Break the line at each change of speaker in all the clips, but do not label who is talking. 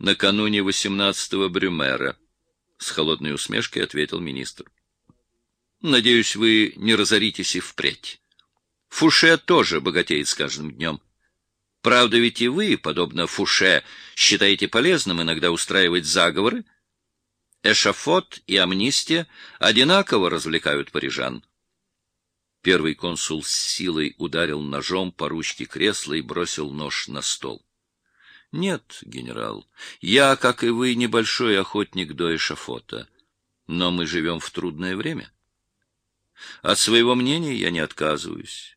накануне 18-го Брюмера, — с холодной усмешкой ответил министр. — Надеюсь, вы не разоритесь и впредь. Фуше тоже богатеет с каждым днем. Правда, ведь и вы, подобно Фуше, считаете полезным иногда устраивать заговоры? Эшафот и амнистия одинаково развлекают парижан. Первый консул с силой ударил ножом по ручке кресла и бросил нож на стол. — Нет, генерал, я, как и вы, небольшой охотник до эшафота, но мы живем в трудное время. От своего мнения я не отказываюсь.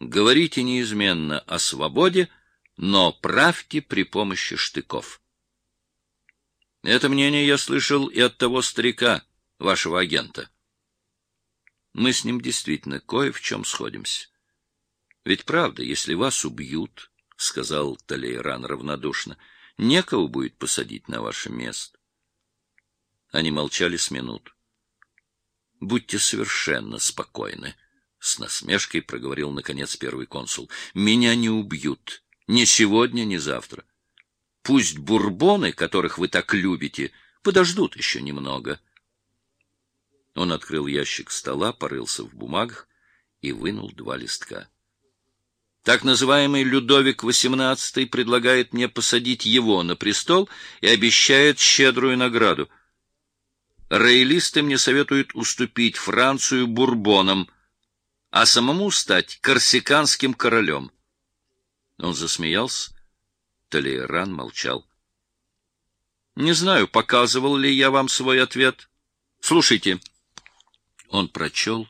Говорите неизменно о свободе, но правьте при помощи штыков. Это мнение я слышал и от того старика, вашего агента. Мы с ним действительно кое в чем сходимся. Ведь правда, если вас убьют, — сказал Талейран равнодушно, — некого будет посадить на ваше место. Они молчали с минут. — Будьте совершенно спокойны, — с насмешкой проговорил, наконец, первый консул. — Меня не убьют. Ни сегодня, ни завтра. Пусть бурбоны, которых вы так любите, подождут еще немного. Он открыл ящик стола, порылся в бумагах и вынул два листка. Так называемый Людовик XVIII предлагает мне посадить его на престол и обещает щедрую награду. Роялисты мне советуют уступить Францию бурбонам, а самому стать корсиканским королем. Он засмеялся. Толейран молчал. — Не знаю, показывал ли я вам свой ответ. Слушайте. Он прочел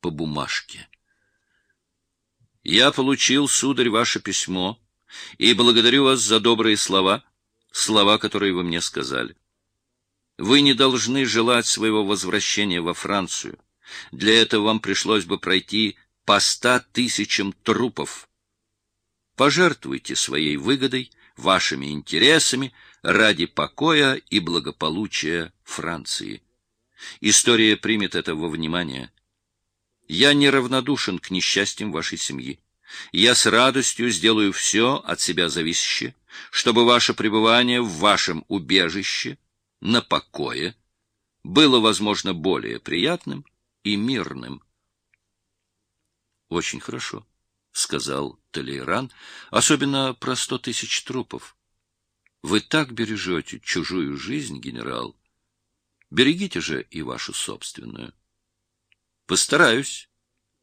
по бумажке. Я получил, сударь, ваше письмо и благодарю вас за добрые слова, слова, которые вы мне сказали. Вы не должны желать своего возвращения во Францию. Для этого вам пришлось бы пройти по ста тысячам трупов. Пожертвуйте своей выгодой, вашими интересами ради покоя и благополучия Франции. История примет это во внимание. Я неравнодушен к несчастьям вашей семьи. Я с радостью сделаю все от себя зависящее, чтобы ваше пребывание в вашем убежище, на покое, было, возможно, более приятным и мирным. — Очень хорошо, — сказал Толейран, — особенно про сто тысяч трупов. Вы так бережете чужую жизнь, генерал. Берегите же и вашу собственную. Постараюсь.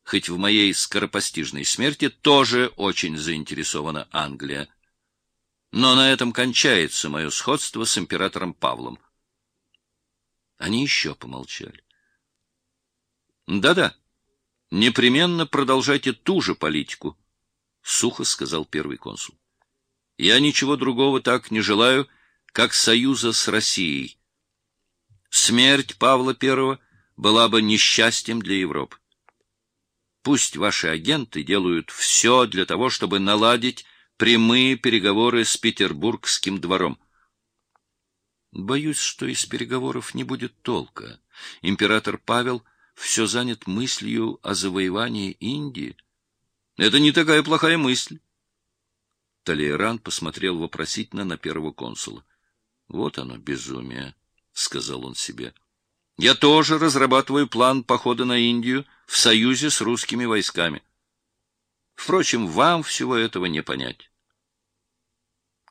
Хоть в моей скоропостижной смерти тоже очень заинтересована Англия. Но на этом кончается мое сходство с императором Павлом. Они еще помолчали. Да-да, непременно продолжайте ту же политику, — сухо сказал первый консул. Я ничего другого так не желаю, как союза с Россией. Смерть Павла I была бы несчастьем для Европы. Пусть ваши агенты делают все для того, чтобы наладить прямые переговоры с петербургским двором. Боюсь, что из переговоров не будет толка. Император Павел все занят мыслью о завоевании Индии. Это не такая плохая мысль. Толейран посмотрел вопросительно на первого консула. — Вот оно, безумие, — сказал он себе. — я тоже разрабатываю план похода на Индию в союзе с русскими войсками. Впрочем, вам всего этого не понять.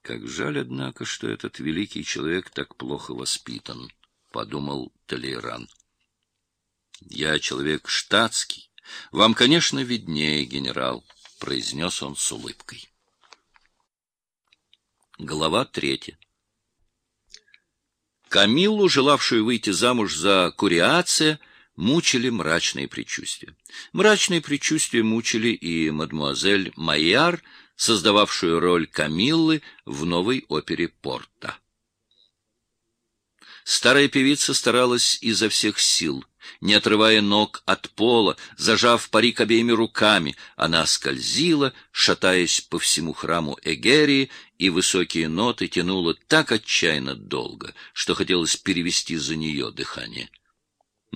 Как жаль, однако, что этот великий человек так плохо воспитан, — подумал Толейран. Я человек штатский. Вам, конечно, виднее, генерал, — произнес он с улыбкой. Глава третья. Камиллу, желавшую выйти замуж за Куриация, мучили мрачные предчувствия. Мрачные предчувствия мучили и мадмуазель Майяр, создававшую роль Камиллы в новой опере Порта. Старая певица старалась изо всех сил. Не отрывая ног от пола, зажав парик обеими руками, она скользила, шатаясь по всему храму Эгерии, и высокие ноты тянула так отчаянно долго, что хотелось перевести за нее дыхание.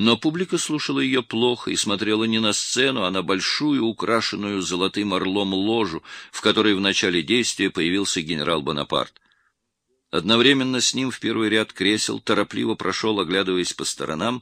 Но публика слушала ее плохо и смотрела не на сцену, а на большую, украшенную золотым орлом ложу, в которой в начале действия появился генерал Бонапарт. Одновременно с ним в первый ряд кресел торопливо прошел, оглядываясь по сторонам,